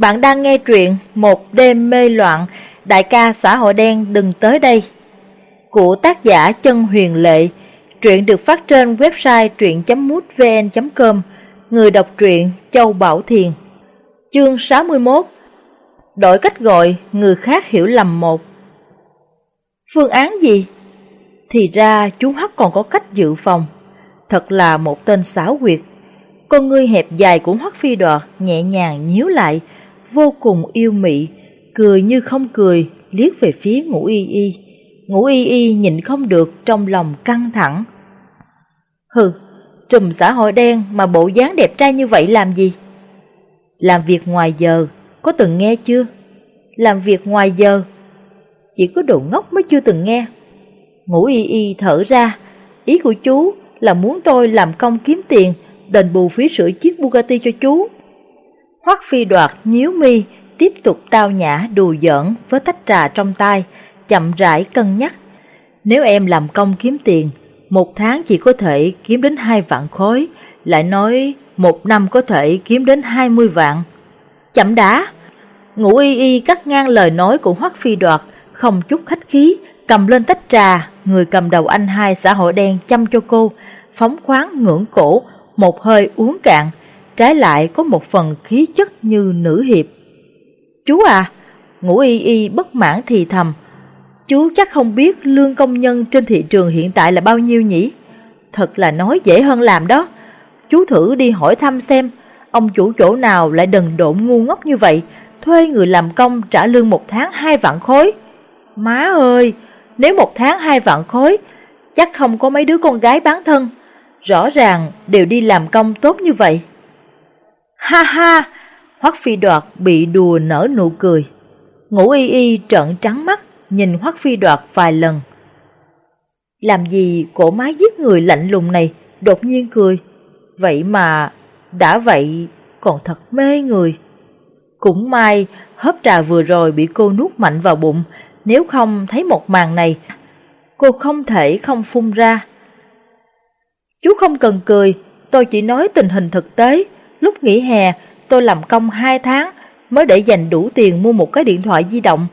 Bạn đang nghe truyện Một đêm mê loạn, đại ca xã hội đen đừng tới đây. Của tác giả Chân Huyền Lệ, truyện được phát trên website truyện.mútvn.com, người đọc truyện Châu Bảo Thiền. Chương 61 Đổi cách gọi, người khác hiểu lầm một. Phương án gì? Thì ra chú Hắc còn có cách dự phòng. Thật là một tên xảo quyệt. Con ngươi hẹp dài của Hắc Phi Đoạt nhẹ nhàng nhíu lại, vô cùng yêu mị, cười như không cười, liếc về phía ngũ y y. Ngũ y y nhìn không được trong lòng căng thẳng. Hừ, trùm xã hội đen mà bộ dáng đẹp trai như vậy làm gì? Làm việc ngoài giờ, có từng nghe chưa? Làm việc ngoài giờ, chỉ có đồ ngốc mới chưa từng nghe. Ngũ y y thở ra, ý của chú là muốn tôi làm công kiếm tiền, đền bù phí sửa chiếc Bugatti cho chú. Hoắc phi đoạt nhíu mi, tiếp tục tao nhã đùa giỡn với tách trà trong tay, chậm rãi cân nhắc. Nếu em làm công kiếm tiền, một tháng chỉ có thể kiếm đến hai vạn khối, lại nói một năm có thể kiếm đến hai mươi vạn. Chậm đã! Ngũ y y cắt ngang lời nói của Hoắc phi đoạt, không chút khách khí, cầm lên tách trà, người cầm đầu anh hai xã hội đen chăm cho cô, phóng khoáng ngưỡng cổ, một hơi uống cạn, trái lại có một phần khí chất như nữ hiệp. Chú à, ngũ y y bất mãn thì thầm, chú chắc không biết lương công nhân trên thị trường hiện tại là bao nhiêu nhỉ? Thật là nói dễ hơn làm đó. Chú thử đi hỏi thăm xem, ông chủ chỗ nào lại đần độn ngu ngốc như vậy, thuê người làm công trả lương một tháng hai vạn khối. Má ơi, nếu một tháng hai vạn khối, chắc không có mấy đứa con gái bán thân. Rõ ràng đều đi làm công tốt như vậy. Ha ha! Hoắc phi đoạt bị đùa nở nụ cười. Ngũ y y trợn trắng mắt, nhìn Hoắc phi đoạt vài lần. Làm gì cổ máy giết người lạnh lùng này đột nhiên cười. Vậy mà, đã vậy còn thật mê người. Cũng may, hớp trà vừa rồi bị cô nuốt mạnh vào bụng, nếu không thấy một màn này, cô không thể không phun ra. Chú không cần cười, tôi chỉ nói tình hình thực tế. Lúc nghỉ hè, tôi làm công 2 tháng mới để dành đủ tiền mua một cái điện thoại di động.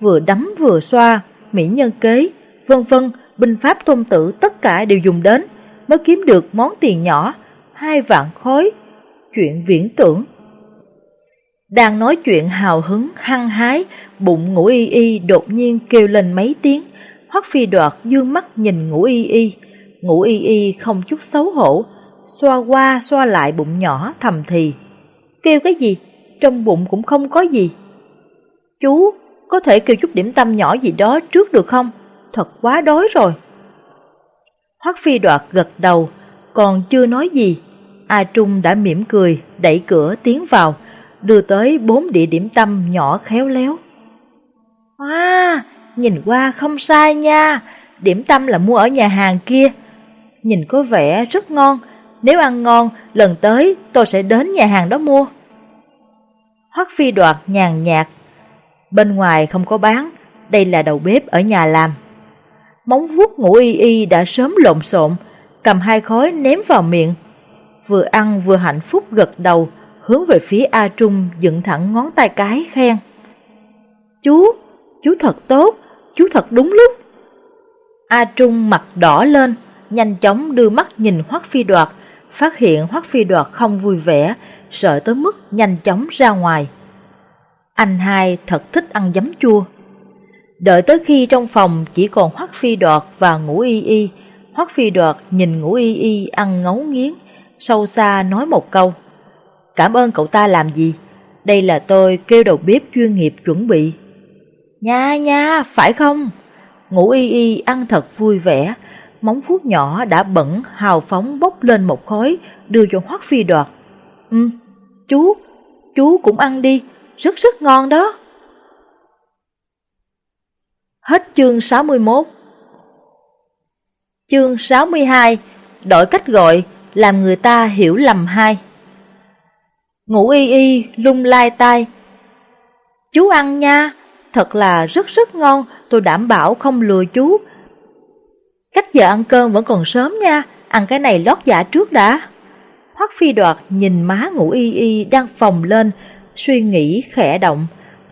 Vừa đấm vừa xoa, mỹ nhân kế, vân vân, binh pháp tôn tử tất cả đều dùng đến, mới kiếm được món tiền nhỏ, hai vạn khối. Chuyện viễn tưởng. Đang nói chuyện hào hứng, hăng hái, bụng ngủ y y đột nhiên kêu lên mấy tiếng. Hoắc phi đoạt dương mắt nhìn ngủ y y, ngủ y y không chút xấu hổ, xoa qua xoa lại bụng nhỏ thầm thì. Kêu cái gì? Trong bụng cũng không có gì. Chú, có thể kêu chút điểm tâm nhỏ gì đó trước được không? Thật quá đói rồi. Hoắc phi đoạt gật đầu, còn chưa nói gì. A Trung đã mỉm cười, đẩy cửa tiến vào, đưa tới bốn địa điểm tâm nhỏ khéo léo. À, nhìn qua không sai nha, điểm tâm là mua ở nhà hàng kia. Nhìn có vẻ rất ngon, nếu ăn ngon, lần tới tôi sẽ đến nhà hàng đó mua. Hoắc phi đoạt nhàn nhạt, bên ngoài không có bán, đây là đầu bếp ở nhà làm. Móng vuốt ngủ y y đã sớm lộn xộn, cầm hai khối ném vào miệng. Vừa ăn vừa hạnh phúc gật đầu, hướng về phía A Trung dựng thẳng ngón tay cái khen. Chú, chú thật tốt, chú thật đúng lúc. A Trung mặt đỏ lên, nhanh chóng đưa mắt nhìn Hoắc Phi Đoạt, phát hiện Hoắc Phi Đoạt không vui vẻ, sợ tới mức nhanh chóng ra ngoài. Anh hai thật thích ăn giấm chua. Đợi tới khi trong phòng chỉ còn Hoắc Phi Đoạt và Ngũ Y Y, Hoắc Phi Đoạt nhìn Ngũ Y Y ăn ngấu nghiến, sâu xa nói một câu. Cảm ơn cậu ta làm gì? Đây là tôi kêu đầu bếp chuyên nghiệp chuẩn bị. Nha nha, phải không? Ngũ y y ăn thật vui vẻ, móng vuốt nhỏ đã bẩn hào phóng bốc lên một khối đưa cho Hoắc Phi đoạt. Ừ, chú, chú cũng ăn đi, rất rất ngon đó. Hết chương 61 Chương 62 Đổi cách gọi, làm người ta hiểu lầm hai Ngủ y y, lung lai tai. Chú ăn nha, thật là rất rất ngon, tôi đảm bảo không lừa chú. Cách giờ ăn cơm vẫn còn sớm nha, ăn cái này lót dạ trước đã. Hoắc phi đoạt nhìn má ngủ y y đang phồng lên, suy nghĩ khẽ động,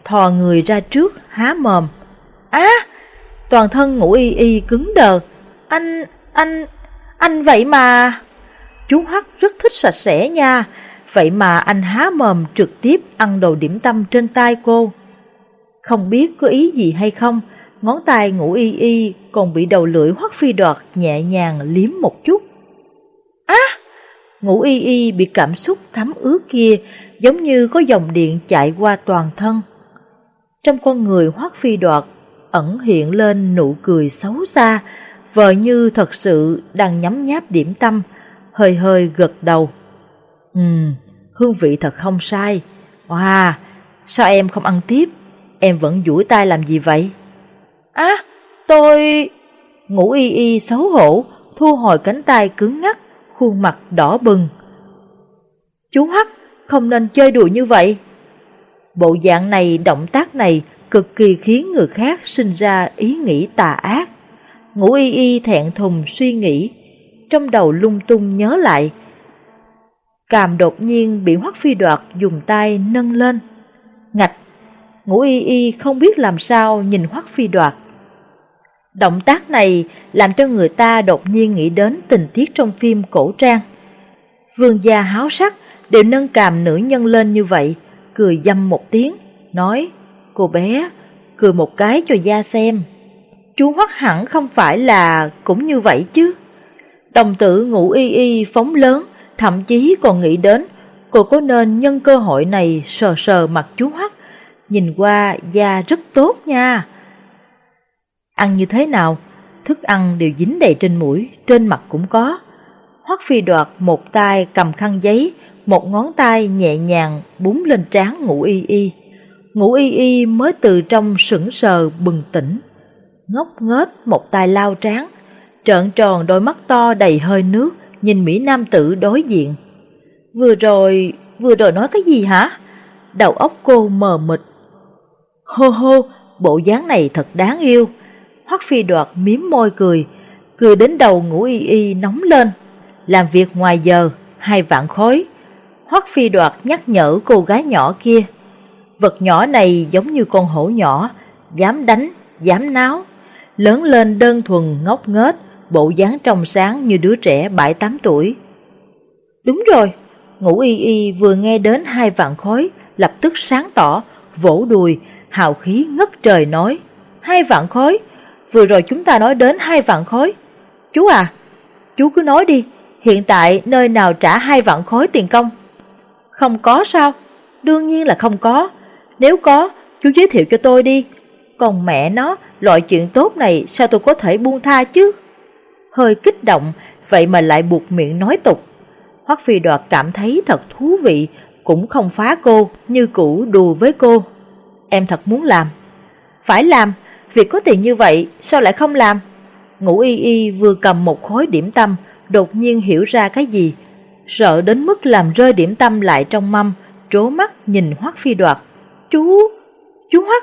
thò người ra trước, há mồm. Á! toàn thân ngủ y y cứng đờ. Anh, anh, anh vậy mà... Chú Hắc rất thích sạch sẽ nha, vậy mà anh há mồm trực tiếp ăn đồ điểm tâm trên tay cô. Không biết có ý gì hay không, ngón tay ngủ y y còn bị đầu lưỡi hoắc phi đoạt nhẹ nhàng liếm một chút. Á! ngủ y y bị cảm xúc thấm ướt kia giống như có dòng điện chạy qua toàn thân. Trong con người hoắc phi đoạt ẩn hiện lên nụ cười xấu xa, vợ như thật sự đang nhắm nháp điểm tâm, hơi hơi gật đầu. Ừm, hương vị thật không sai. Wow, sao em không ăn tiếp? Em vẫn duỗi tay làm gì vậy? Á, tôi... Ngủ y y xấu hổ, thu hồi cánh tay cứng ngắc, khuôn mặt đỏ bừng. Chú Hắc, không nên chơi đùa như vậy. Bộ dạng này, động tác này cực kỳ khiến người khác sinh ra ý nghĩ tà ác. Ngũ y y thẹn thùng suy nghĩ, trong đầu lung tung nhớ lại. Càm đột nhiên bị hoắc phi đoạt dùng tay nâng lên. Ngạch, ngũ y y không biết làm sao nhìn hoắc phi đoạt. Động tác này làm cho người ta đột nhiên nghĩ đến tình tiết trong phim cổ trang. Vương gia háo sắc đều nâng càm nữ nhân lên như vậy, cười dâm một tiếng, nói, cô bé, cười một cái cho gia xem. Chú Hoắc hẳn không phải là cũng như vậy chứ. Đồng tử ngủ y y phóng lớn, thậm chí còn nghĩ đến cô có nên nhân cơ hội này sờ sờ mặt chú Hoắc, nhìn qua da rất tốt nha. Ăn như thế nào, thức ăn đều dính đầy trên mũi, trên mặt cũng có. Hoắc phi đoạt một tay cầm khăn giấy, một ngón tay nhẹ nhàng búng lên trán ngủ y y. Ngủ y y mới từ trong sững sờ bừng tỉnh, ngốc nghếch một tay lao trán, trợn tròn đôi mắt to đầy hơi nước, nhìn Mỹ Nam tử đối diện. Vừa rồi, vừa rồi nói cái gì hả? Đầu óc cô mờ mịt. Hô hô, bộ dáng này thật đáng yêu. Hoắc phi đoạt miếm môi cười, cười đến đầu ngủ y y nóng lên. Làm việc ngoài giờ, hai vạn khối. Hoắc phi đoạt nhắc nhở cô gái nhỏ kia. Vật nhỏ này giống như con hổ nhỏ, dám đánh, dám náo. Lớn lên đơn thuần ngốc nghếch, bộ dáng trong sáng như đứa trẻ 7-8 tuổi. Đúng rồi, ngủ y y vừa nghe đến hai vạn khối, lập tức sáng tỏ, vỗ đùi, hào khí ngất trời nói. Hai vạn khối, vừa rồi chúng ta nói đến hai vạn khối. Chú à, chú cứ nói đi, hiện tại nơi nào trả hai vạn khối tiền công? Không có sao? Đương nhiên là không có. Nếu có, chú giới thiệu cho tôi đi. Còn mẹ nó, loại chuyện tốt này sao tôi có thể buông tha chứ? Hơi kích động, vậy mà lại buộc miệng nói tục. Hoắc Phi Đoạt cảm thấy thật thú vị, cũng không phá cô, như cũ đùa với cô. Em thật muốn làm. Phải làm, việc có tiền như vậy, sao lại không làm? Ngũ y y vừa cầm một khối điểm tâm, đột nhiên hiểu ra cái gì. Sợ đến mức làm rơi điểm tâm lại trong mâm, trố mắt nhìn Hoắc Phi Đoạt. Chú, chú Hoắc,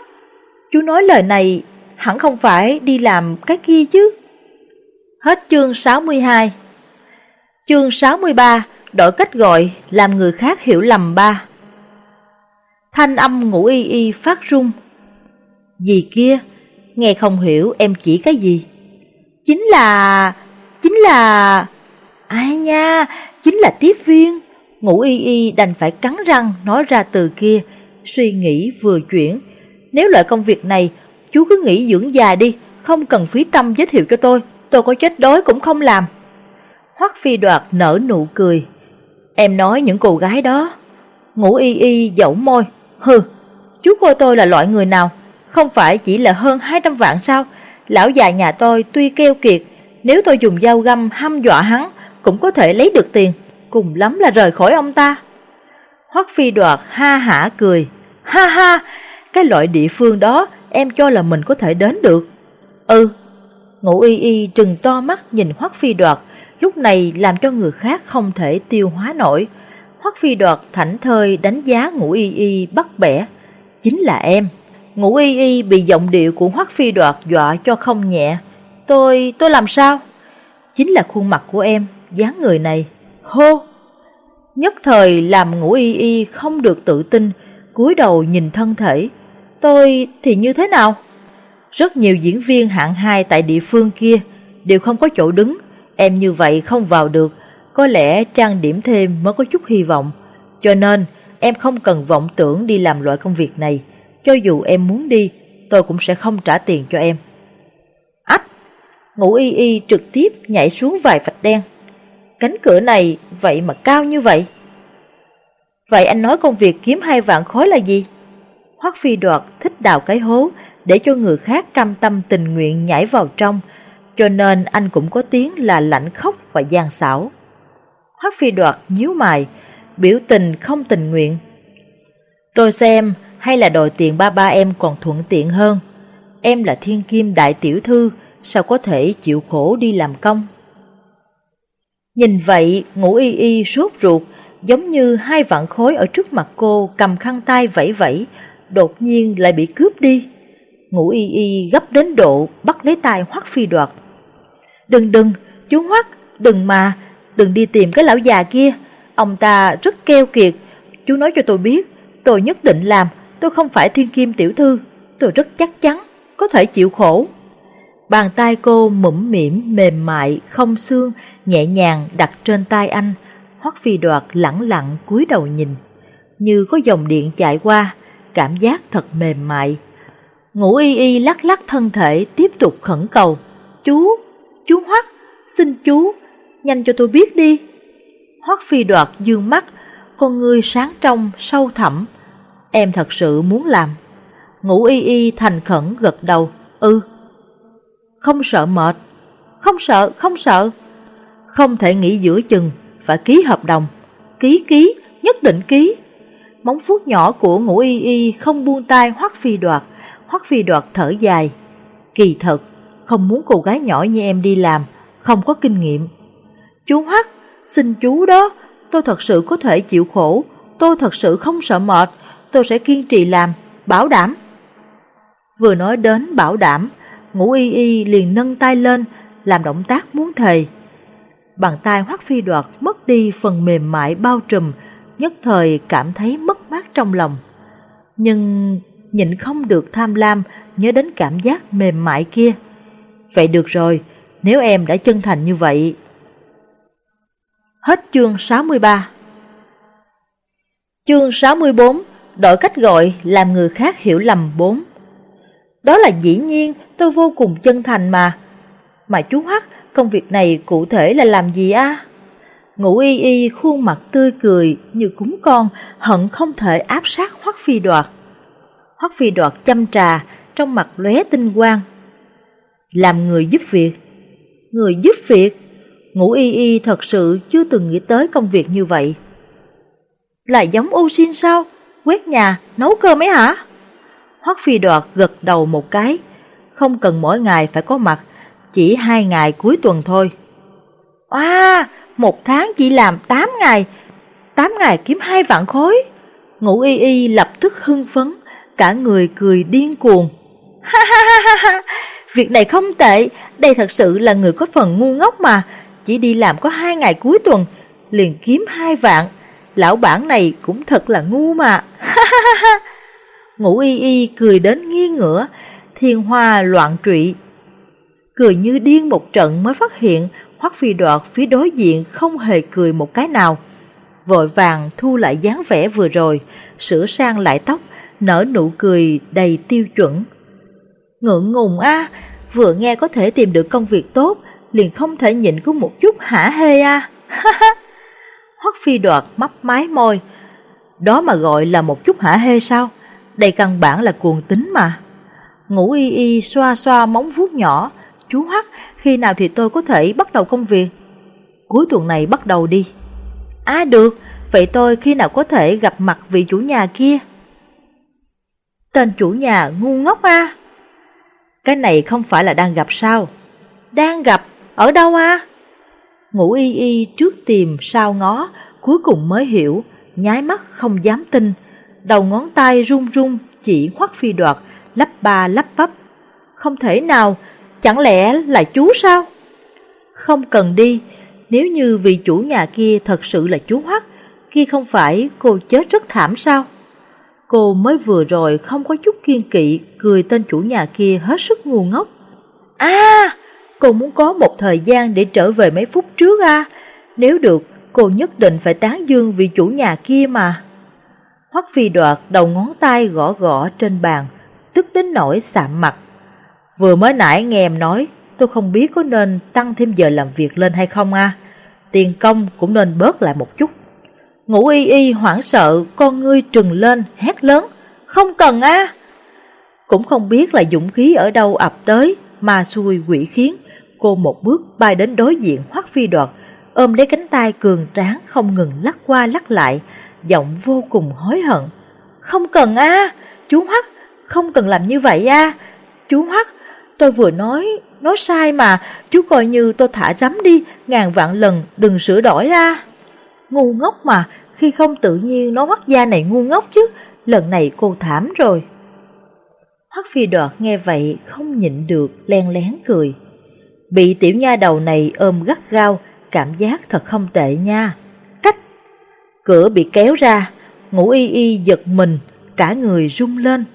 chú nói lời này hẳn không phải đi làm cái kia chứ. Hết chương 62 Chương 63 Đổi cách gọi làm người khác hiểu lầm ba Thanh âm ngũ y y phát rung Gì kia, nghe không hiểu em chỉ cái gì? Chính là... chính là... Ai nha, chính là tiếp viên. Ngũ y y đành phải cắn răng nói ra từ kia. Suy nghĩ vừa chuyển. Nếu loại công việc này Chú cứ nghỉ dưỡng già đi. Không cần phí tâm giới thiệu cho tôi. Tôi có chết đói cũng không làm. Hoắc phi đoạt nở nụ cười. Em nói những cô gái đó. Ngũ y y dẫu môi. Hừ, chú coi tôi là loại người nào? Không phải chỉ là hơn 200 vạn sao Lão già nhà tôi tuy keo kiệt Nếu tôi dùng dao găm hăm dọa hắn Cũng có thể lấy được tiền Cùng lắm là rời khỏi ông ta Hoắc phi đoạt ha hả cười Ha ha, cái loại địa phương đó em cho là mình có thể đến được. Ừ, ngũ y y trừng to mắt nhìn Hoắc Phi Đoạt, lúc này làm cho người khác không thể tiêu hóa nổi. Hoắc Phi Đoạt thảnh thơi đánh giá ngũ y y bắt bẻ. Chính là em. Ngũ y y bị giọng điệu của Hoắc Phi Đoạt dọa cho không nhẹ. Tôi, tôi làm sao? Chính là khuôn mặt của em, dáng người này. Hô! Nhất thời làm ngũ y y không được tự tin, cúi đầu nhìn thân thể. Tôi thì như thế nào? Rất nhiều diễn viên hạng hai tại địa phương kia đều không có chỗ đứng, em như vậy không vào được, có lẽ trang điểm thêm mới có chút hy vọng. Cho nên em không cần vọng tưởng đi làm loại công việc này, cho dù em muốn đi, tôi cũng sẽ không trả tiền cho em. Ách! Ngũ y y trực tiếp nhảy xuống vài vạch đen. Cánh cửa này vậy mà cao như vậy. Vậy anh nói công việc kiếm hai vạn khối là gì? Hoắc Phi Đoạt thích đào cái hố để cho người khác cam tâm tình nguyện nhảy vào trong, cho nên anh cũng có tiếng là lạnh khóc và gian xảo. Hoắc Phi Đoạt nhíu mày, biểu tình không tình nguyện. Tôi xem hay là đòi tiền ba ba em còn thuận tiện hơn. Em là thiên kim đại tiểu thư, sao có thể chịu khổ đi làm công? Nhìn vậy, ngũ y y sốt ruột, giống như hai vạn khối ở trước mặt cô cầm khăn tay vẫy vẫy, đột nhiên lại bị cướp đi. Ngũ y y gấp đến độ bắt lấy tay Hoắc Phi đoạt. Đừng đừng, chú Hoắc, đừng mà, đừng đi tìm cái lão già kia, ông ta rất keo kiệt. Chú nói cho tôi biết, tôi nhất định làm, tôi không phải thiên kim tiểu thư, tôi rất chắc chắn, có thể chịu khổ. Bàn tay cô mũm mỉm, mềm mại, không xương, nhẹ nhàng đặt trên tay anh. Hoắc phi đoạt lẳng lặng cúi đầu nhìn, như có dòng điện chạy qua, cảm giác thật mềm mại. Ngũ y y lắc lắc thân thể tiếp tục khẩn cầu, chú, chú Hoắc, xin chú, nhanh cho tôi biết đi. Hoắc phi đoạt dương mắt, con ngươi sáng trong, sâu thẳm. Em thật sự muốn làm. Ngũ y y thành khẩn gật đầu, ư. Không sợ mệt, không sợ, không sợ. Không thể nghĩ giữa chừng, phải ký hợp đồng. Ký ký, nhất định ký. Móng vuốt nhỏ của ngũ y y không buông tay hoắc phi đoạt, hoắc phi đoạt thở dài. Kỳ thật, không muốn cô gái nhỏ như em đi làm, không có kinh nghiệm. Chú hoắc, xin chú đó, tôi thật sự có thể chịu khổ, tôi thật sự không sợ mệt, tôi sẽ kiên trì làm, bảo đảm. Vừa nói đến bảo đảm, ngũ y y liền nâng tay lên, làm động tác muốn thề. Bàn tay hoắc phi đoạt mất đi phần mềm mại bao trùm, nhất thời cảm thấy mất mát trong lòng. Nhưng nhịn không được tham lam nhớ đến cảm giác mềm mại kia. Vậy được rồi, nếu em đã chân thành như vậy. Hết chương 63 Chương 64 Đổi cách gọi làm người khác hiểu lầm bốn Đó là dĩ nhiên tôi vô cùng chân thành mà Mà chú Hắc công việc này cụ thể là làm gì á? Ngũ y y khuôn mặt tươi cười như cúng con, hận không thể áp sát Hoắc Phi Đoạt. Hoắc Phi Đoạt chăm trà, trong mặt lóe tinh quang. Làm người giúp việc. Người giúp việc? Ngũ y y thật sự chưa từng nghĩ tới công việc như vậy. Là giống ô xin sao? Quét nhà, nấu cơm ấy hả? Hoắc Phi Đoạt gật đầu một cái. Không cần mỗi ngày phải có mặt, chỉ hai ngày cuối tuần thôi. À, một tháng chỉ làm 8 ngày, 8 ngày kiếm hai vạn khối. Ngũ y y lập tức hưng phấn, cả người cười điên cuồng. Ha ha ha ha ha, việc này không tệ, đây thật sự là người có phần ngu ngốc mà, chỉ đi làm có hai ngày cuối tuần, liền kiếm hai vạn, lão bản này cũng thật là ngu mà. Ha ha ha ha. Ngũ y y cười đến nghiêng ngửa, thiên hoa loạn trụy. Cười như điên một trận mới phát hiện Hoắc phi đoạt phía đối diện không hề cười một cái nào. Vội vàng thu lại dáng vẻ vừa rồi, sửa sang lại tóc, nở nụ cười đầy tiêu chuẩn. Ngượng ngùng a, vừa nghe có thể tìm được công việc tốt, liền không thể nhịn có một chút hả hê a. Hoắc phi đoạt mấp mái môi. Đó mà gọi là một chút hả hê sao? Đây căn bản là cuồng tính mà. Ngủ y y xoa xoa móng vuốt nhỏ, chú hắc, khi nào thì tôi có thể bắt đầu công việc? Cuối tuần này bắt đầu đi. À được, vậy tôi khi nào có thể gặp mặt vị chủ nhà kia? Tên chủ nhà ngu ngốc à? Cái này không phải là đang gặp sao? Đang gặp, ở đâu à? Ngủ y y trước tìm sao ngó, cuối cùng mới hiểu, nhái mắt không dám tin. Đầu ngón tay run run chỉ khoác phi đoạt, lắp ba lắp bắp. Không thể nào, Chẳng lẽ là chú sao? Không cần đi, nếu như vị chủ nhà kia thật sự là chú Hoắc, kia không phải cô chết rất thảm sao? Cô mới vừa rồi không có chút kiên kỵ cười tên chủ nhà kia hết sức ngu ngốc. À, cô muốn có một thời gian để trở về mấy phút trước à, nếu được cô nhất định phải tán dương vị chủ nhà kia mà. Hoắc phi đoạt đầu ngón tay gõ gõ trên bàn, tức đến nỗi sạm mặt. Vừa mới nãy nghe em nói, tôi không biết có nên tăng thêm giờ làm việc lên hay không à. Tiền công cũng nên bớt lại một chút. Ngũ y y hoảng sợ, con ngươi trừng lên, hét lớn. Không cần a. Cũng không biết là dũng khí ở đâu ập tới, mà xui quỷ khiến. Cô một bước bay đến đối diện Hoắc Phi Đoạt, ôm lấy cánh tay cường tráng không ngừng lắc qua lắc lại, giọng vô cùng hối hận. Không cần a, chú Hoắc, không cần làm như vậy a. Chú Hoắc, tôi vừa nói, nói sai mà, chú coi như tôi thả rắm đi, ngàn vạn lần đừng sửa đổi ra. Ngu ngốc mà, khi không tự nhiên nó Hoắc gia này ngu ngốc chứ, lần này cô thảm rồi. Hoắc phi đoạt nghe vậy không nhịn được len lén cười. Bị tiểu nha đầu này ôm gắt gao, cảm giác thật không tệ nha. Cách! Cửa bị kéo ra, ngủ y y giật mình, cả người rung lên.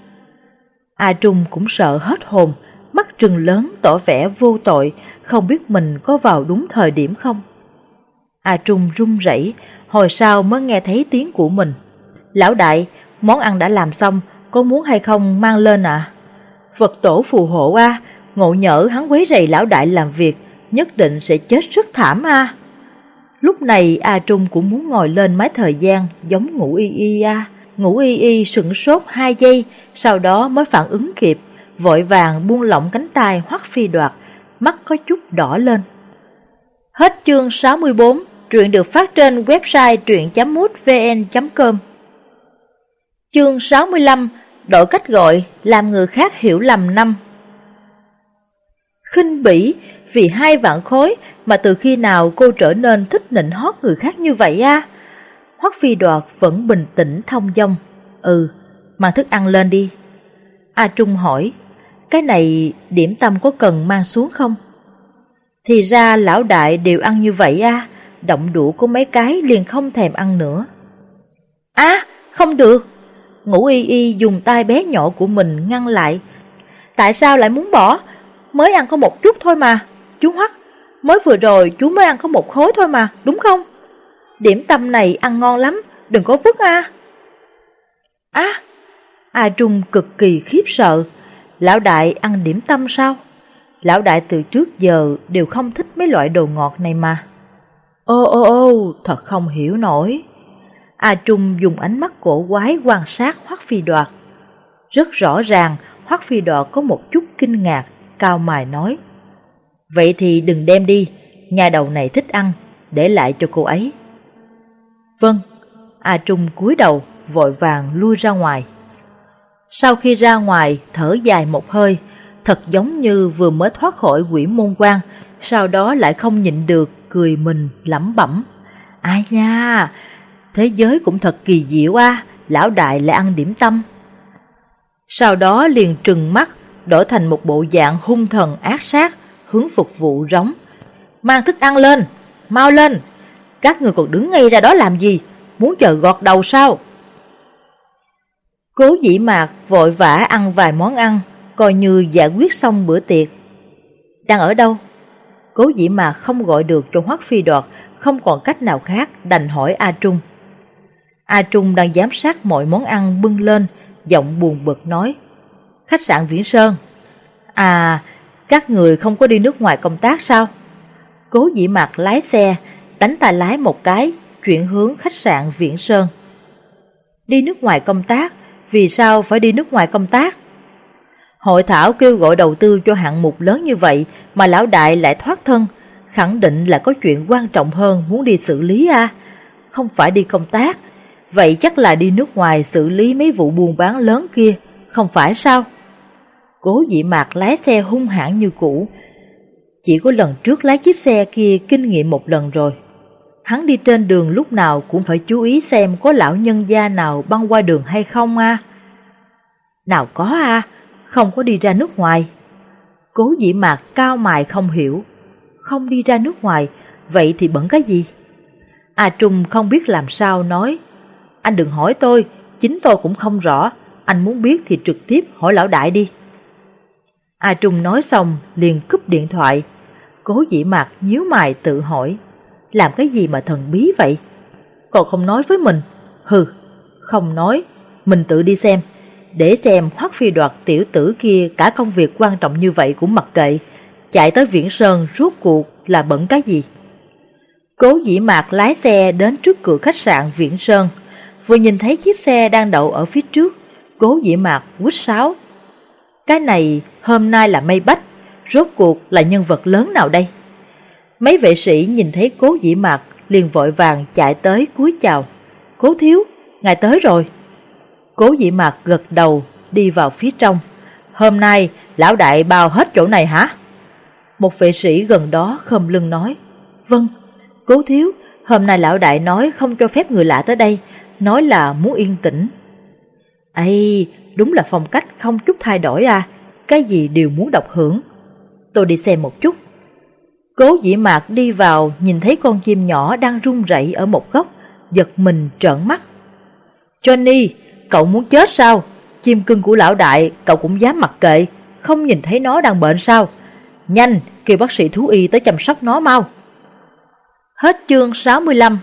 A Trung cũng sợ hết hồn, mắt trừng lớn tỏ vẻ vô tội, không biết mình có vào đúng thời điểm không. A Trung run rẩy, hồi sau mới nghe thấy tiếng của mình. Lão đại, món ăn đã làm xong, có muốn hay không mang lên à? Phật tổ phù hộ a, ngộ nhỡ hắn quấy rầy lão đại làm việc, nhất định sẽ chết rất thảm a. Lúc này A Trung cũng muốn ngồi lên mái thời gian giống ngủ y y a. Ngủ y y sững sốt hai giây, sau đó mới phản ứng kịp, vội vàng buông lỏng cánh tay hoắc phi đoạt, mắt có chút đỏ lên. Hết chương 64, truyện được phát trên website truyện.mútvn.com Chương 65, đổi cách gọi, làm người khác hiểu lầm năm khinh bỉ vì hai vạn khối mà từ khi nào cô trở nên thích nịnh hót người khác như vậy a? Hoắc phi đoạt vẫn bình tĩnh thông dong. Ừ, mang thức ăn lên đi. A Trung hỏi, cái này điểm tâm có cần mang xuống không? Thì ra lão đại đều ăn như vậy a, động đũa có mấy cái liền không thèm ăn nữa. À, không được. Ngũ y y dùng tay bé nhỏ của mình ngăn lại. Tại sao lại muốn bỏ? mới ăn có một chút thôi mà, chú Hoắc, mới vừa rồi chú mới ăn có một khối thôi mà, đúng không? Điểm tâm này ăn ngon lắm, đừng có vứt a. À, A Trung cực kỳ khiếp sợ, lão đại ăn điểm tâm sao? Lão đại từ trước giờ đều không thích mấy loại đồ ngọt này mà. Ô ô ô, thật không hiểu nổi. A Trung dùng ánh mắt cổ quái quan sát Hoắc Phi Đoạt. Rất rõ ràng, Hoắc Phi Đoạt có một chút kinh ngạc cao mài nói. Vậy thì đừng đem đi, nhà đầu này thích ăn, để lại cho cô ấy. Vâng, A Trung cúi đầu, vội vàng lui ra ngoài. Sau khi ra ngoài, thở dài một hơi, thật giống như vừa mới thoát khỏi quỷ môn quan, sau đó lại không nhịn được, cười mình lẩm bẩm. Ai nha, thế giới cũng thật kỳ diệu a, lão đại lại ăn điểm tâm. Sau đó liền trừng mắt, đổi thành một bộ dạng hung thần ác sát, hướng phục vụ rống. Mang thức ăn lên, mau lên, các người còn đứng ngay ra đó làm gì, muốn chờ gọt đầu sao? Cố dĩ mạc vội vã ăn vài món ăn, coi như giải quyết xong bữa tiệc. Đang ở đâu? Cố dĩ mạc không gọi được cho Hoắc Phi đoạt, không còn cách nào khác đành hỏi A Trung. A Trung đang giám sát mọi món ăn bưng lên, giọng buồn bực nói khách sạn Viễn Sơn. À, các người không có đi nước ngoài công tác sao? Cố dĩ mặt lái xe, đánh tay lái một cái, chuyển hướng khách sạn Viễn Sơn. Đi nước ngoài công tác, vì sao phải đi nước ngoài công tác? Hội thảo kêu gọi đầu tư cho hạng mục lớn như vậy mà lão đại lại thoát thân, khẳng định là có chuyện quan trọng hơn muốn đi xử lý à? Không phải đi công tác, vậy chắc là đi nước ngoài xử lý mấy vụ buôn bán lớn kia, không phải sao? Cố dị mạc lái xe hung hãn như cũ. Chỉ có lần trước lái chiếc xe kia kinh nghiệm một lần rồi. Hắn đi trên đường lúc nào cũng phải chú ý xem có lão nhân gia nào băng qua đường hay không a. Nào có a, không có đi ra nước ngoài. Cố dị mạc cao mài không hiểu. Không đi ra nước ngoài, vậy thì bận cái gì? A Trung không biết làm sao nói. Anh đừng hỏi tôi, chính tôi cũng không rõ, anh muốn biết thì trực tiếp hỏi lão đại đi. A Trung nói xong liền cúp điện thoại. Cố dĩ mặt nhíu mày tự hỏi, làm cái gì mà thần bí vậy? Còn không nói với mình, hừ, không nói, mình tự đi xem, để xem hoắc phi đoạt tiểu tử kia cả công việc quan trọng như vậy cũng mặc kệ, chạy tới Viễn Sơn rốt cuộc là bận cái gì. Cố dĩ mạc lái xe đến trước cửa khách sạn Viễn Sơn, vừa nhìn thấy chiếc xe đang đậu ở phía trước, cố dĩ mạc quýt sáo. Cái này hôm nay là mây bách, rốt cuộc là nhân vật lớn nào đây? Mấy vệ sĩ nhìn thấy cố dĩ mạc liền vội vàng chạy tới cúi chào. Cố thiếu, ngài tới rồi. Cố dĩ mạc gật đầu đi vào phía trong. Hôm nay lão đại bao hết chỗ này hả? Một vệ sĩ gần đó khom lưng nói. Vâng, cố thiếu, hôm nay lão đại nói không cho phép người lạ tới đây, nói là muốn yên tĩnh. Ây, đúng là phong cách không chút thay đổi à, cái gì đều muốn độc hưởng. Tôi đi xem một chút. Cố dĩ mạc đi vào nhìn thấy con chim nhỏ đang run rẩy ở một góc, giật mình trợn mắt. Johnny, cậu muốn chết sao? Chim cưng của lão đại cậu cũng dám mặc kệ, không nhìn thấy nó đang bệnh sao? Nhanh, kêu bác sĩ thú y tới chăm sóc nó mau. Hết chương 65